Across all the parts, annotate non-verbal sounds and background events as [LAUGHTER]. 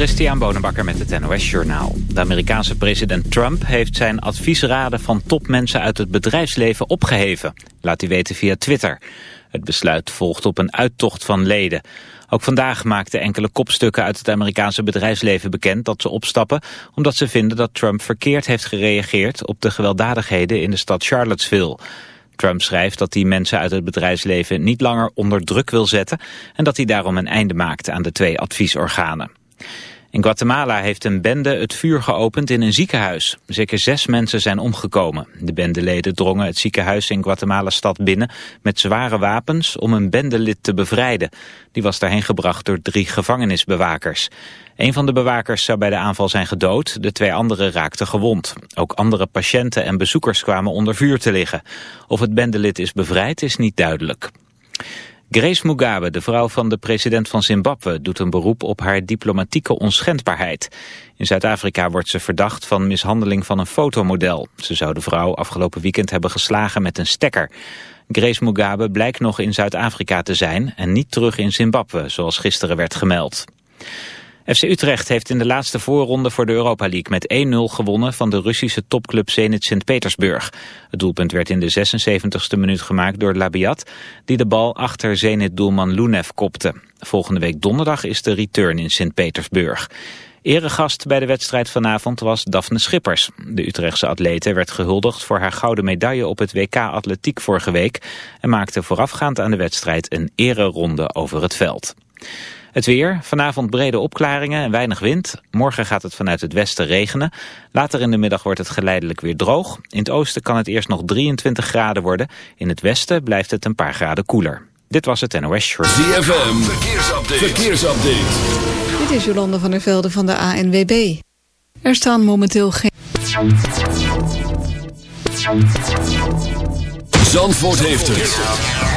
Christian Bonenbakker met het NOS Journaal. De Amerikaanse president Trump heeft zijn adviesraden van topmensen uit het bedrijfsleven opgeheven. Laat hij weten via Twitter. Het besluit volgt op een uittocht van leden. Ook vandaag maakten enkele kopstukken uit het Amerikaanse bedrijfsleven bekend dat ze opstappen... omdat ze vinden dat Trump verkeerd heeft gereageerd op de gewelddadigheden in de stad Charlottesville... Trump schrijft dat hij mensen uit het bedrijfsleven niet langer onder druk wil zetten en dat hij daarom een einde maakt aan de twee adviesorganen. In Guatemala heeft een bende het vuur geopend in een ziekenhuis. Zeker zes mensen zijn omgekomen. De bendeleden drongen het ziekenhuis in Guatemala-stad binnen met zware wapens om een bendelid te bevrijden. Die was daarheen gebracht door drie gevangenisbewakers. Een van de bewakers zou bij de aanval zijn gedood, de twee anderen raakten gewond. Ook andere patiënten en bezoekers kwamen onder vuur te liggen. Of het bendelid is bevrijd is niet duidelijk. Grace Mugabe, de vrouw van de president van Zimbabwe, doet een beroep op haar diplomatieke onschendbaarheid. In Zuid-Afrika wordt ze verdacht van mishandeling van een fotomodel. Ze zou de vrouw afgelopen weekend hebben geslagen met een stekker. Grace Mugabe blijkt nog in Zuid-Afrika te zijn en niet terug in Zimbabwe, zoals gisteren werd gemeld. FC Utrecht heeft in de laatste voorronde voor de Europa League met 1-0 gewonnen van de Russische topclub Zenit Sint-Petersburg. Het doelpunt werd in de 76ste minuut gemaakt door Labiat, die de bal achter Zenit-doelman Lunev kopte. Volgende week donderdag is de return in Sint-Petersburg. Eregast bij de wedstrijd vanavond was Daphne Schippers. De Utrechtse atlete werd gehuldigd voor haar gouden medaille op het WK Atletiek vorige week... en maakte voorafgaand aan de wedstrijd een ereronde over het veld. Het weer, vanavond brede opklaringen en weinig wind. Morgen gaat het vanuit het westen regenen. Later in de middag wordt het geleidelijk weer droog. In het oosten kan het eerst nog 23 graden worden. In het westen blijft het een paar graden koeler. Dit was het NOS Short. ZFM, verkeersupdate. verkeersupdate. Dit is Jolande van der Velde van de ANWB. Er staan momenteel geen... Zandvoort heeft het.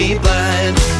Me blind.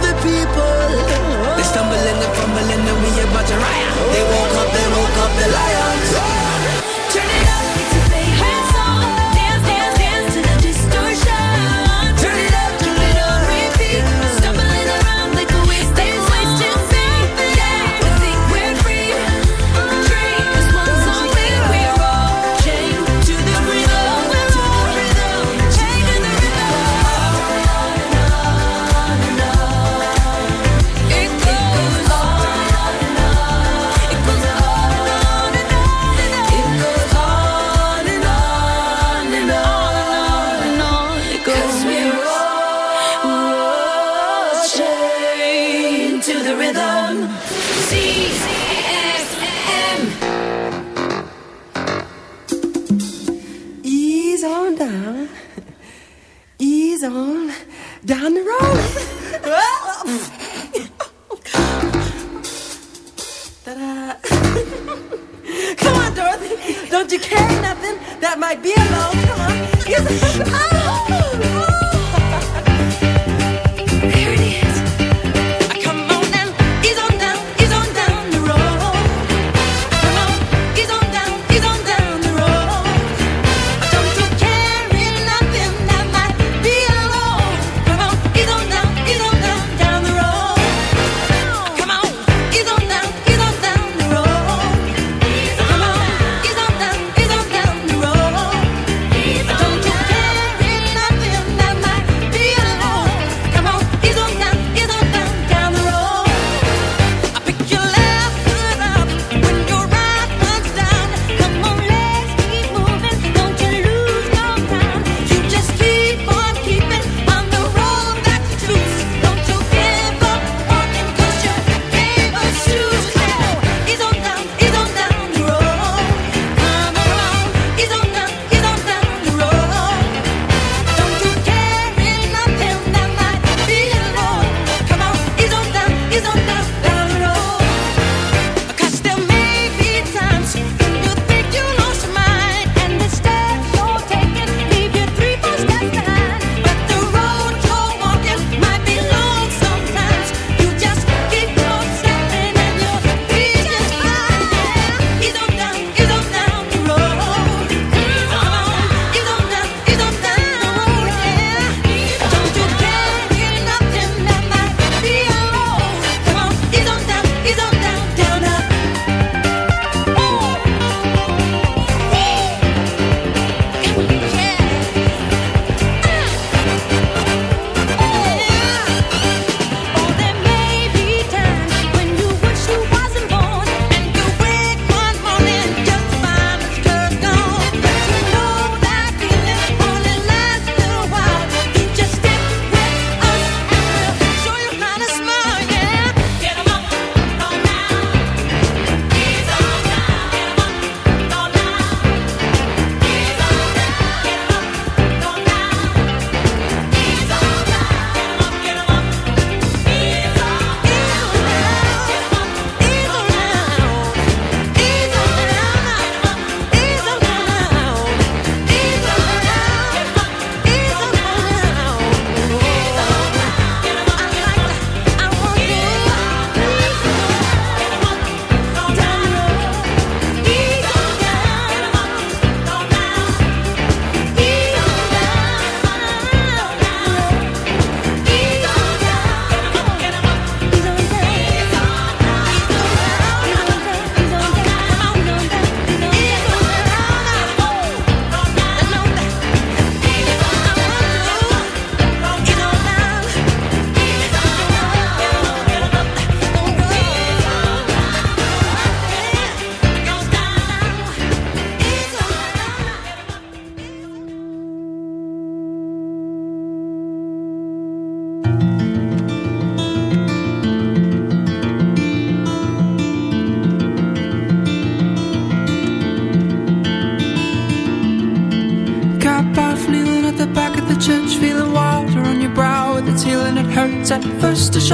Uh, [LAUGHS] come on, Dorothy. Don't you carry nothing that might be alone? Come on.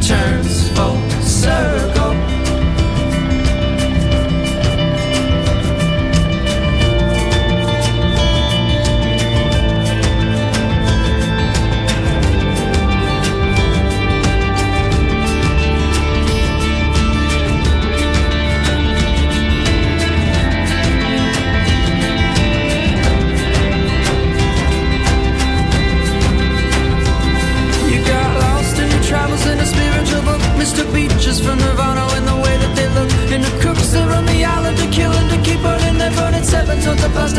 turns full circle.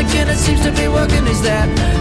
And it seems to be working. Is that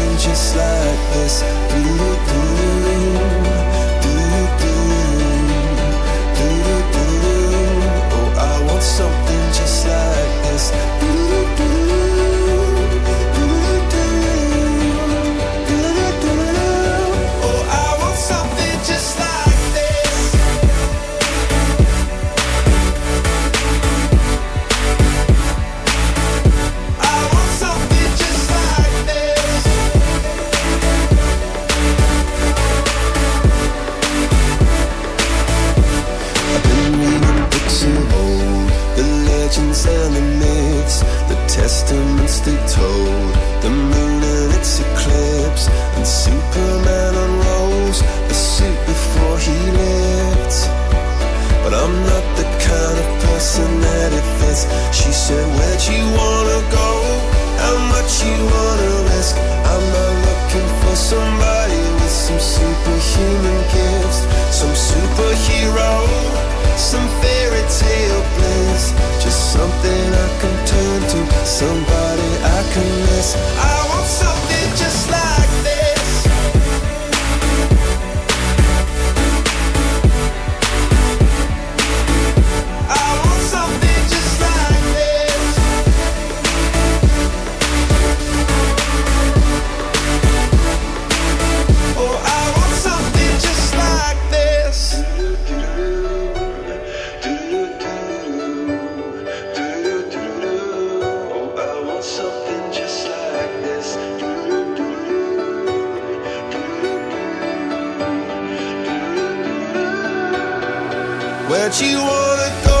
never go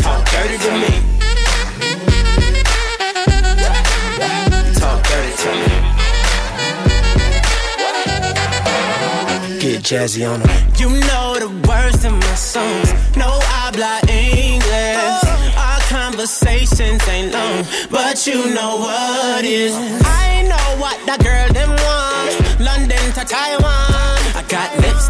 Talk dirty to me. You talk dirty to me. Get jazzy on. You know the words in my songs. No I habla English. Our conversations ain't long, but you know what is. I know what that girl them want. London to Taiwan.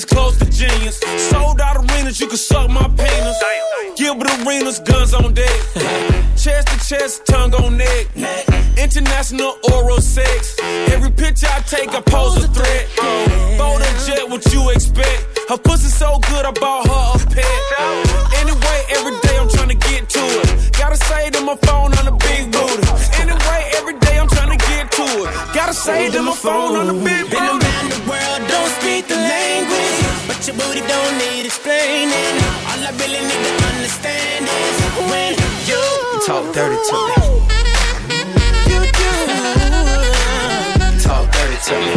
Cadenas close to genius. Sold out arenas, you can suck my penis. Gilbert arenas, guns on deck. [LAUGHS] chest to chest, tongue on neck. International oral sex. Every picture I take, I pose a threat. Bold and jet, what you expect? Her pussy so good, I bought her a pet. Anyway, every day I'm trying to get to it. Gotta say to my phone on the big booty. Anyway, every day I'm trying to get to it. Gotta say to my phone on the big Been booty. around the world, don't speak the language. Explaining. All I really need to understand is when you You talk dirty to me. you do. Talk dirty to me.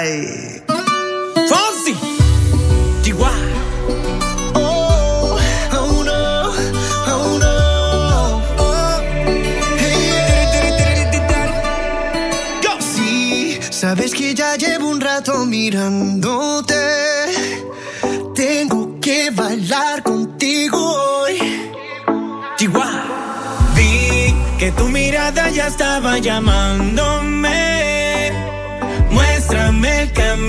Ay. Fonsi. Oh, oh no, oh no. Oh, Sí, sabes que ya llevo un rato mirándote. Tengo que bailar contigo hoy. Chihuahua. Vi que tu mirada ya estaba llamándome.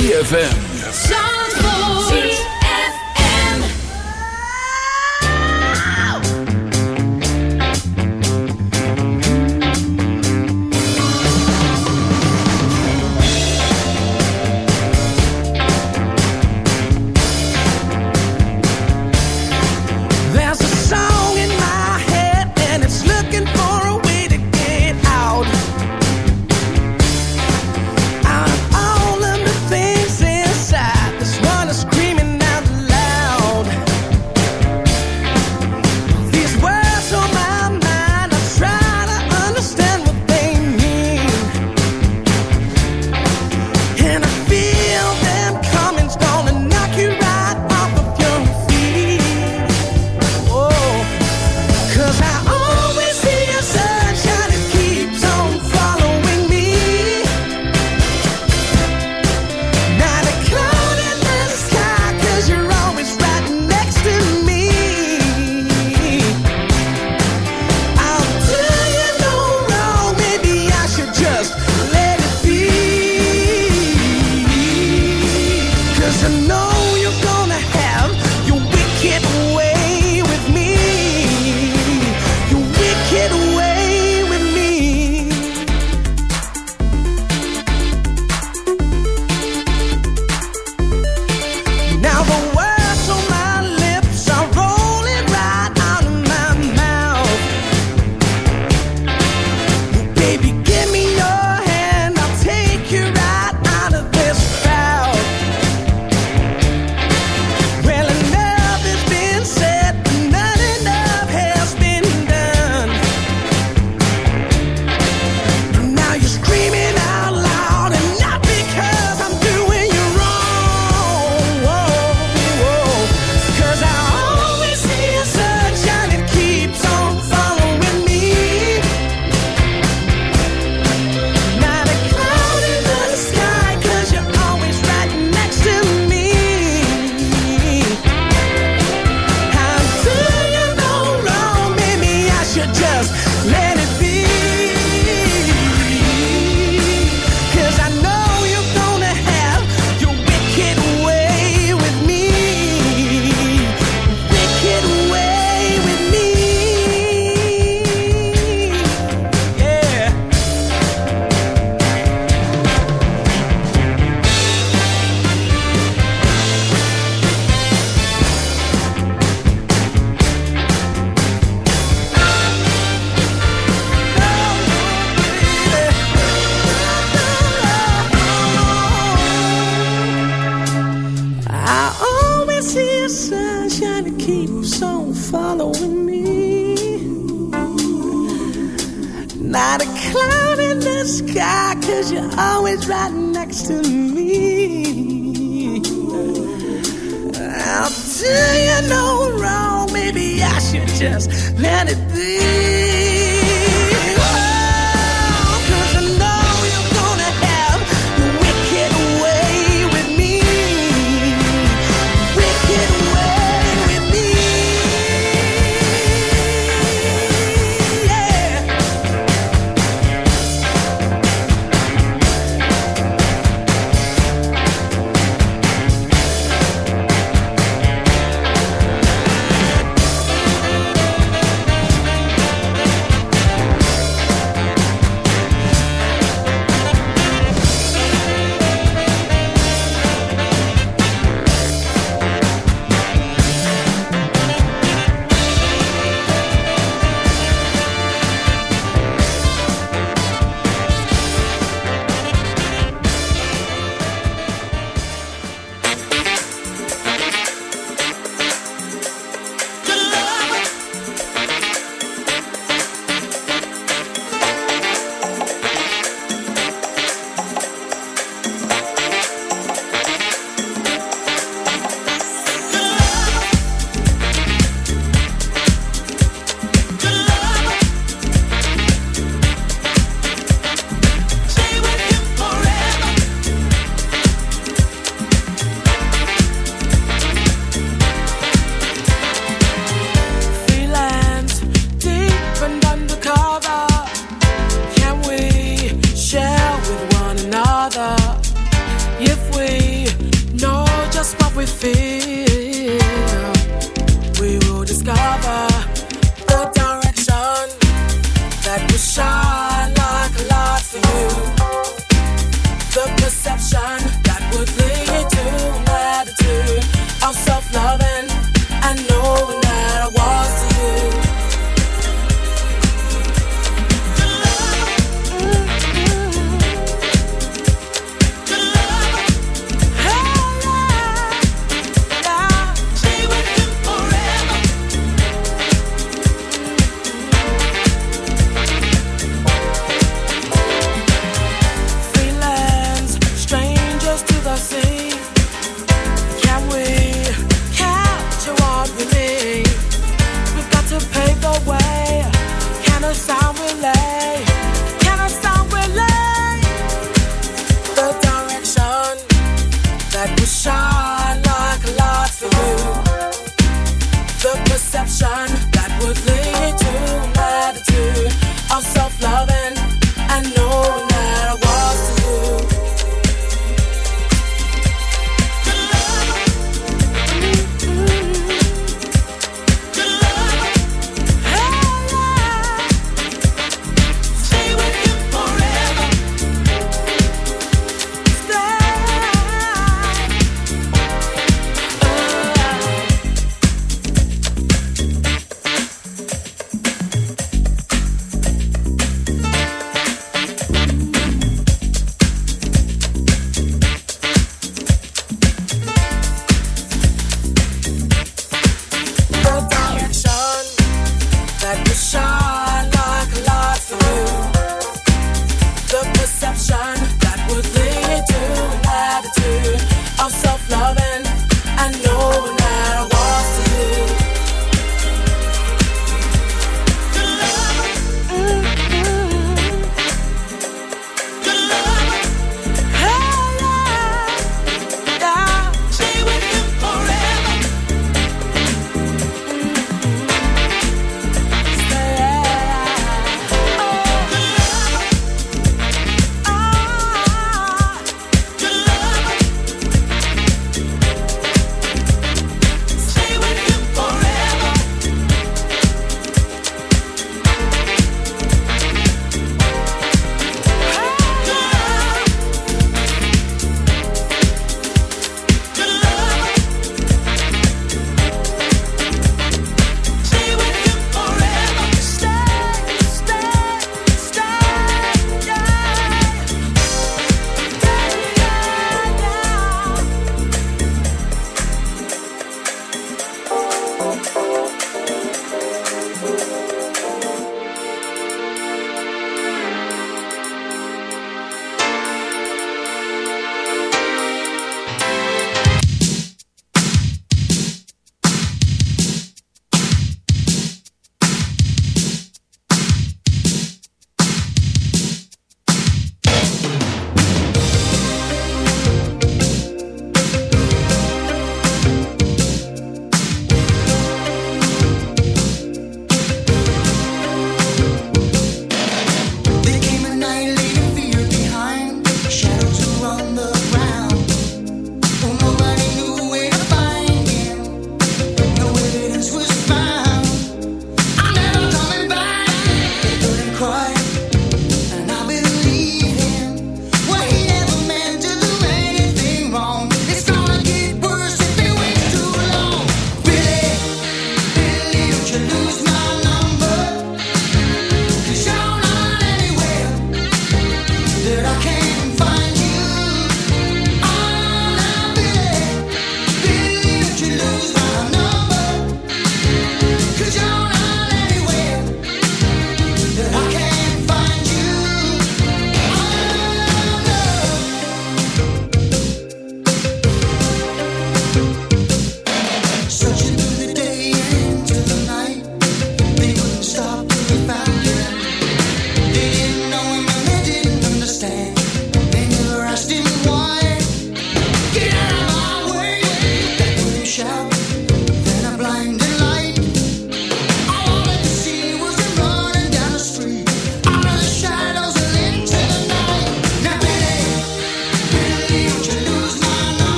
ZFM.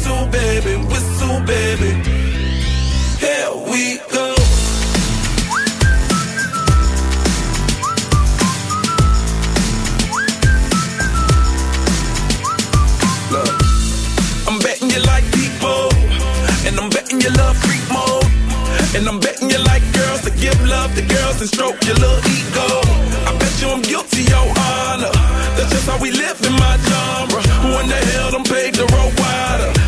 Whistle, baby? Whistle, baby. Here we go. Look, I'm betting you like and I'm betting you love freak and I'm betting you like girls give love to girls and stroke your little ego. I bet you I'm guilty, honor. That's just how we live in my genre. Who in the hell done paved the road wider?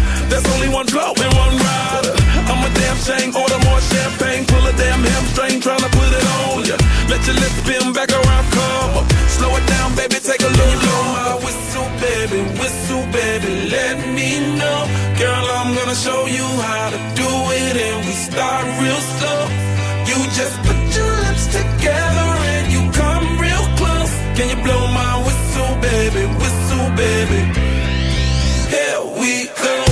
One flow and one rider. I'm a damn shame, order more champagne, pull a damn hamstring, tryna put it on ya. Let your lips spin back around, come up. Slow it down, baby, take a. Blow my whistle, baby, whistle, baby, let me know. Girl, I'm gonna show you how to do it, and we start real slow. You just put your lips together and you come real close. Can you blow my whistle, baby, whistle, baby? Here we go.